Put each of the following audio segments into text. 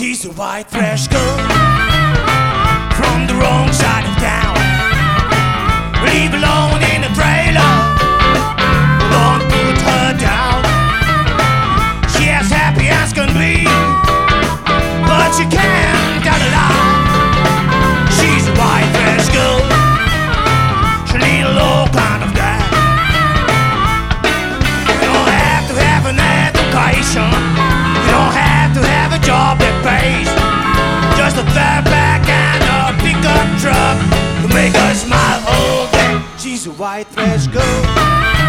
She's a white trash girl. From the wrong she's a white trash go?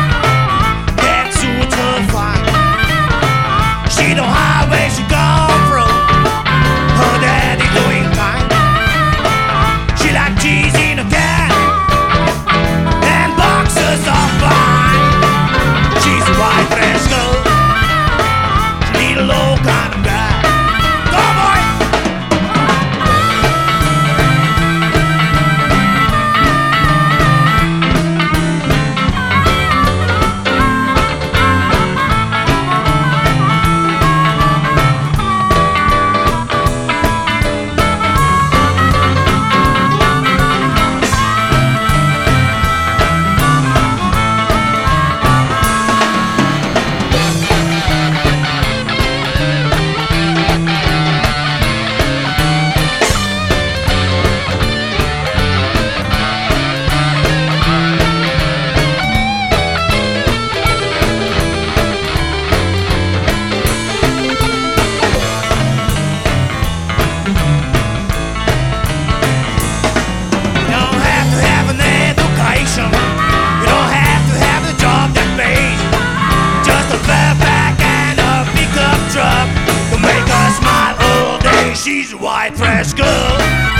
she's a white trash girl.